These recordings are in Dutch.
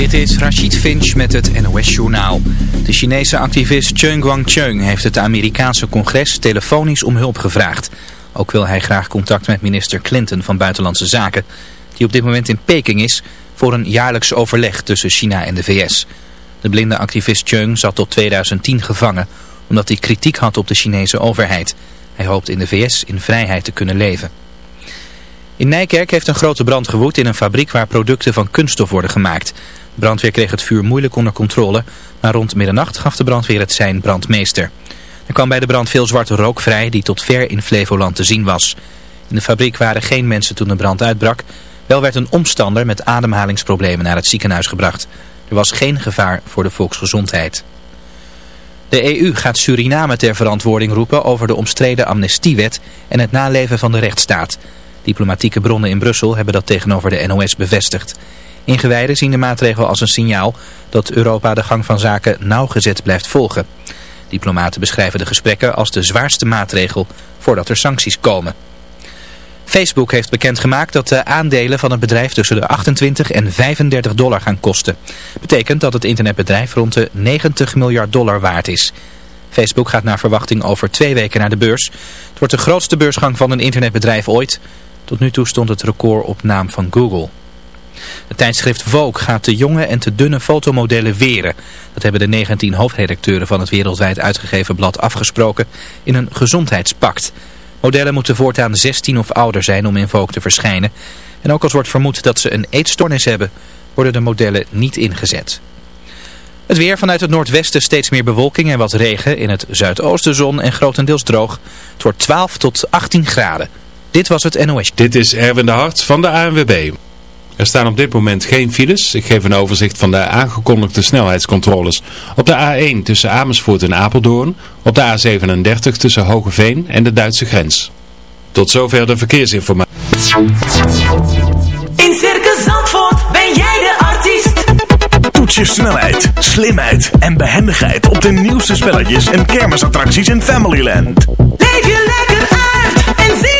Dit is Rachid Finch met het NOS-journaal. De Chinese activist Cheng Guangcheng heeft het Amerikaanse congres telefonisch om hulp gevraagd. Ook wil hij graag contact met minister Clinton van Buitenlandse Zaken, die op dit moment in Peking is voor een jaarlijks overleg tussen China en de VS. De blinde activist Cheng zat tot 2010 gevangen, omdat hij kritiek had op de Chinese overheid. Hij hoopt in de VS in vrijheid te kunnen leven. In Nijkerk heeft een grote brand gewoed in een fabriek waar producten van kunststof worden gemaakt. Brandweer kreeg het vuur moeilijk onder controle, maar rond middernacht gaf de brandweer het zijn brandmeester. Er kwam bij de brand veel zwarte rook vrij die tot ver in Flevoland te zien was. In de fabriek waren geen mensen toen de brand uitbrak. Wel werd een omstander met ademhalingsproblemen naar het ziekenhuis gebracht. Er was geen gevaar voor de volksgezondheid. De EU gaat Suriname ter verantwoording roepen over de omstreden amnestiewet en het naleven van de rechtsstaat. Diplomatieke bronnen in Brussel hebben dat tegenover de NOS bevestigd. Ingewijden zien de maatregel als een signaal dat Europa de gang van zaken nauwgezet blijft volgen. Diplomaten beschrijven de gesprekken als de zwaarste maatregel voordat er sancties komen. Facebook heeft bekendgemaakt dat de aandelen van het bedrijf tussen de 28 en 35 dollar gaan kosten. Betekent dat het internetbedrijf rond de 90 miljard dollar waard is. Facebook gaat naar verwachting over twee weken naar de beurs. Het wordt de grootste beursgang van een internetbedrijf ooit. Tot nu toe stond het record op naam van Google. Het tijdschrift Vogue gaat te jonge en te dunne fotomodellen weren. Dat hebben de 19 hoofdredacteuren van het wereldwijd uitgegeven blad afgesproken in een gezondheidspact. Modellen moeten voortaan 16 of ouder zijn om in Vogue te verschijnen. En ook als wordt vermoed dat ze een eetstoornis hebben, worden de modellen niet ingezet. Het weer vanuit het noordwesten steeds meer bewolking en wat regen. In het zuidoosten zon en grotendeels droog. Het wordt 12 tot 18 graden. Dit was het NOS. Dit is Erwin de Hart van de ANWB. Er staan op dit moment geen files. Ik geef een overzicht van de aangekondigde snelheidscontroles. Op de A1 tussen Amersfoort en Apeldoorn. Op de A37 tussen Hogeveen en de Duitse grens. Tot zover de verkeersinformatie. In Circus Zandvoort ben jij de artiest. Toets je snelheid, slimheid en behendigheid op de nieuwste spelletjes en kermisattracties in Familyland. Leef je lekker uit en zie.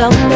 And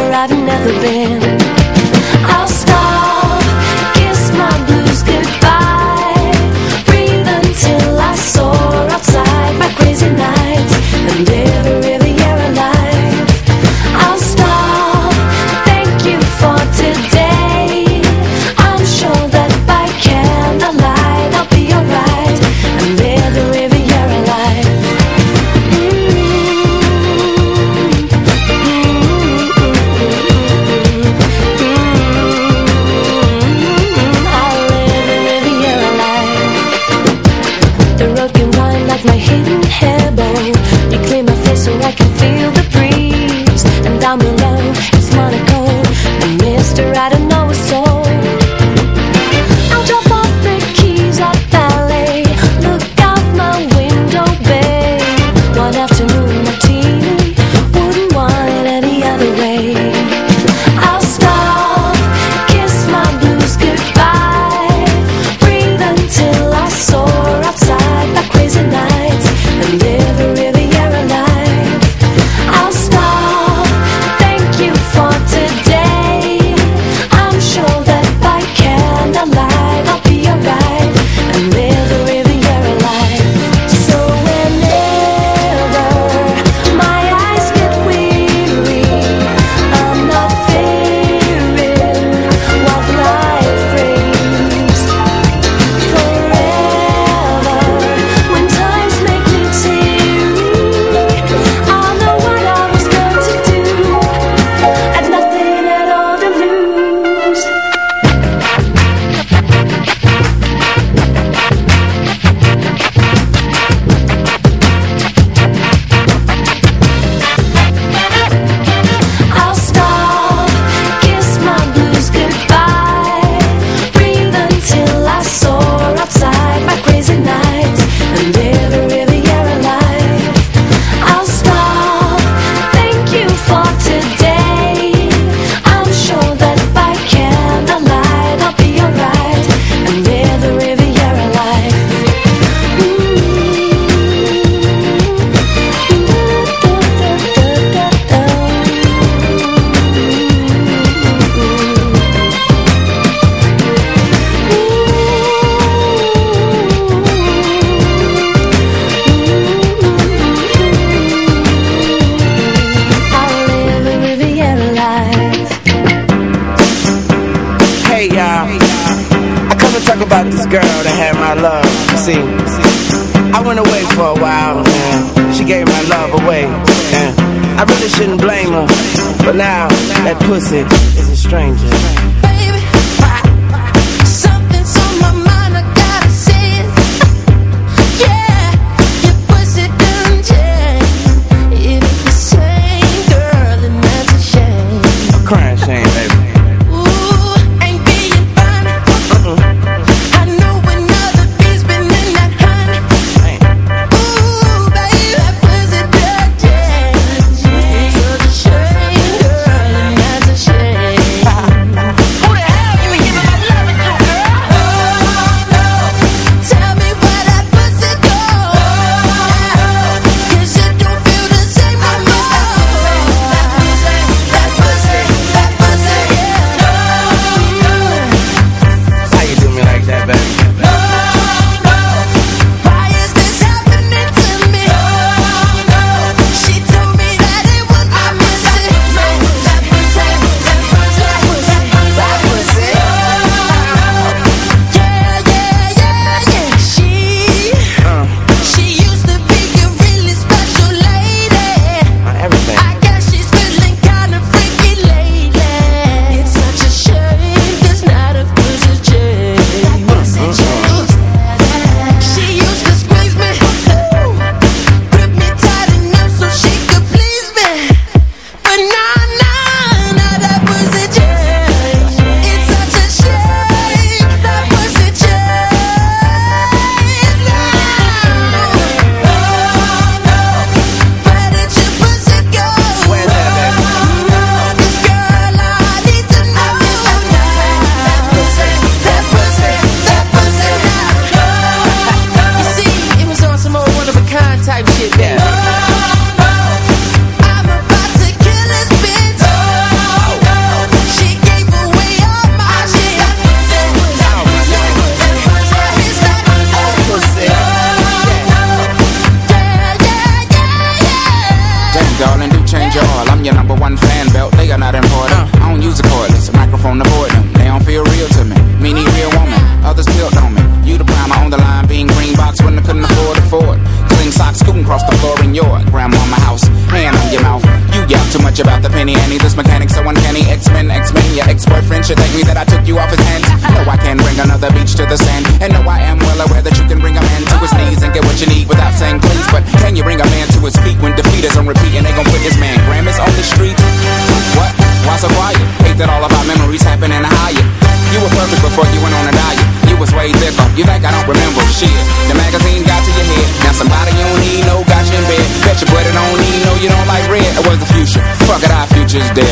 just dead.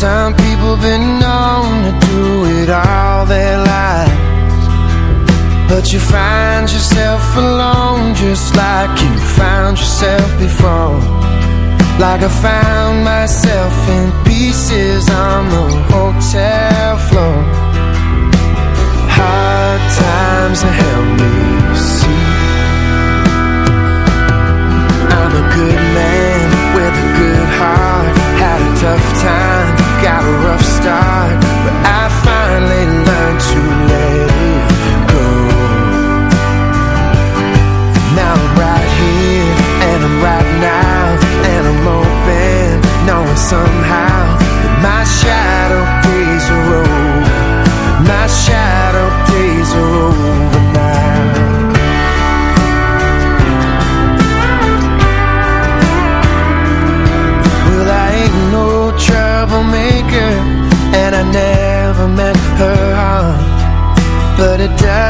Some people been known to do it all their lives. But you find yourself alone just like you found yourself before. Like I found myself in pieces on the hotel floor. Hard times have helped me see. I'm a good man.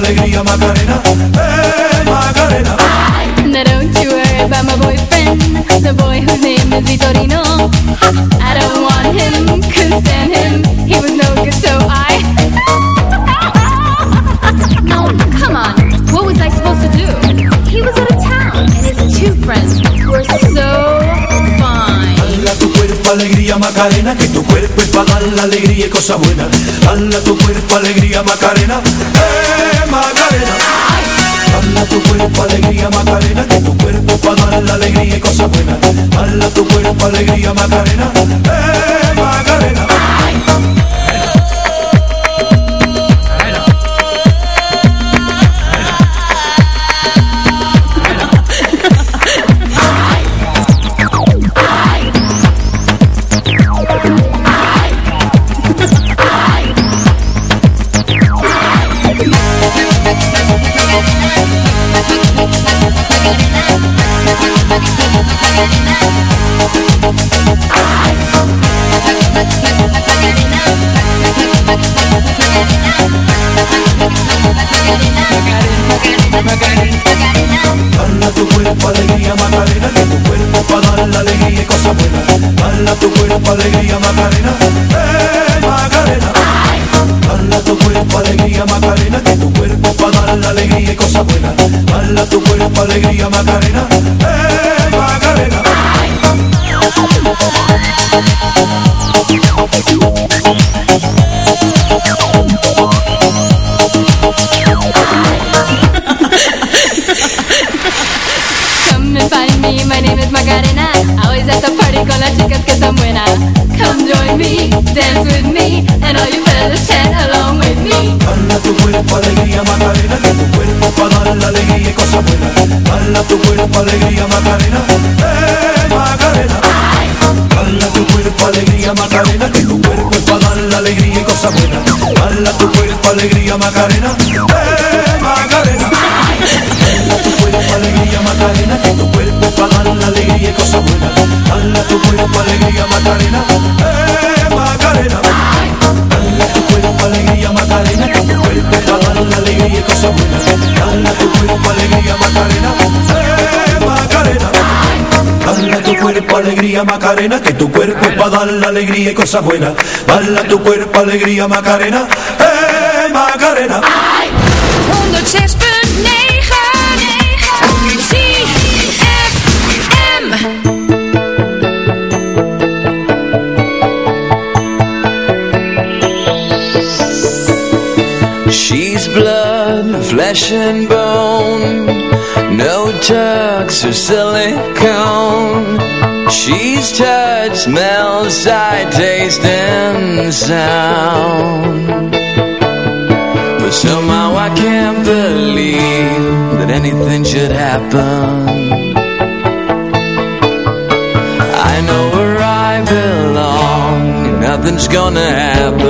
alegría Macarena, eh Macarena. Now don't you worry about my boyfriend, the boy whose name is Vitorino. I don't want him, couldn't stand him, he was no good so I. no, come on, what was I supposed to do? He was out of town and his two friends were so alegría Macarena, que tu cuerpo es para dar la alegría y cosa buena. Dala tu cuerpo alegría Macarena. ¡Eh! Macarena. Bala tu cuerpo, alegría, Macarena. Que tu cuerpo para dar la alegría y cosas buenas. Bala tu cuerpo, alegría, Macarena. Hey. alegría y cosas buenas. Dala tu cuerpo, alegría, Macarena. Eh, Macarena. Baila tu cuerpo, alegría, Macarena. Que tu cuerpo pa' dar la alegría y cosas buenas. Baila tu cuerpo, alegría, Macarena. Eh, Macarena. dance with me, and all you fellas along with me. Dala tu cuerpo alegría Macarena, cuerpo la alegría y tu cuerpo alegría Macarena, eh Macarena. Dala tu cuerpo alegría Macarena, que tu cuerpo para dar la alegría y cosas buenas. Dala tu cuerpo alegría Macarena, eh Macarena. Tu cuerpo alegría Macarena, cuerpo la alegría alegría Macarena. Eh, alegría Macarena, que tu cuerpo es para dar la alegría y cosas buenas. Dala tu cuerpo alegría Macarena, eh Macarena. 106.9 ZFM She's blood, flesh and bone No tucks or silicone She's touch, smell, sight, taste and sound. But somehow I can't believe That anything should happen. I know where I belong Nothing's gonna happen,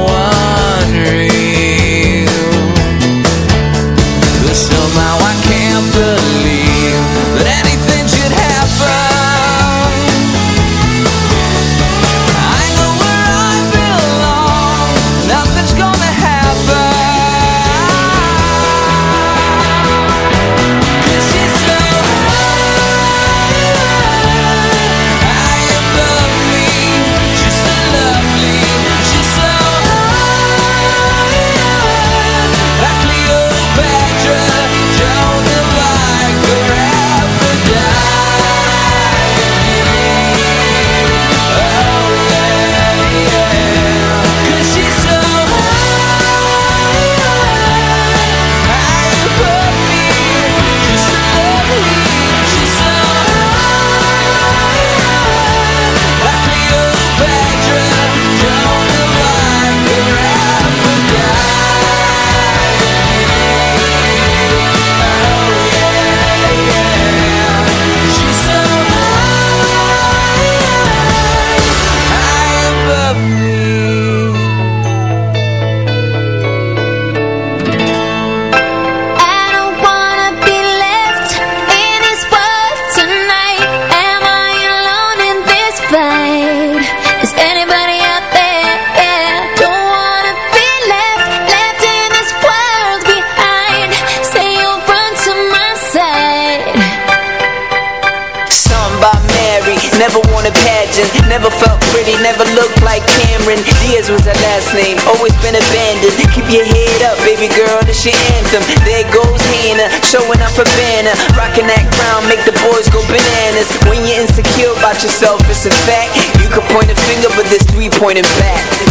yourself, it's a fact. You can point a finger, but there's three pointing back.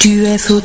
Tu es fou.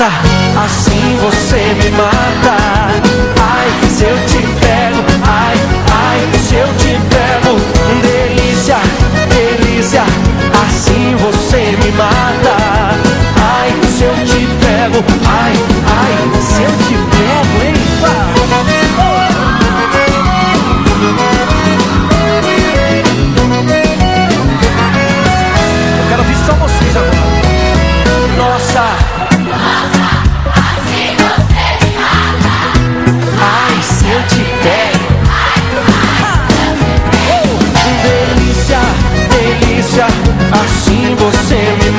사.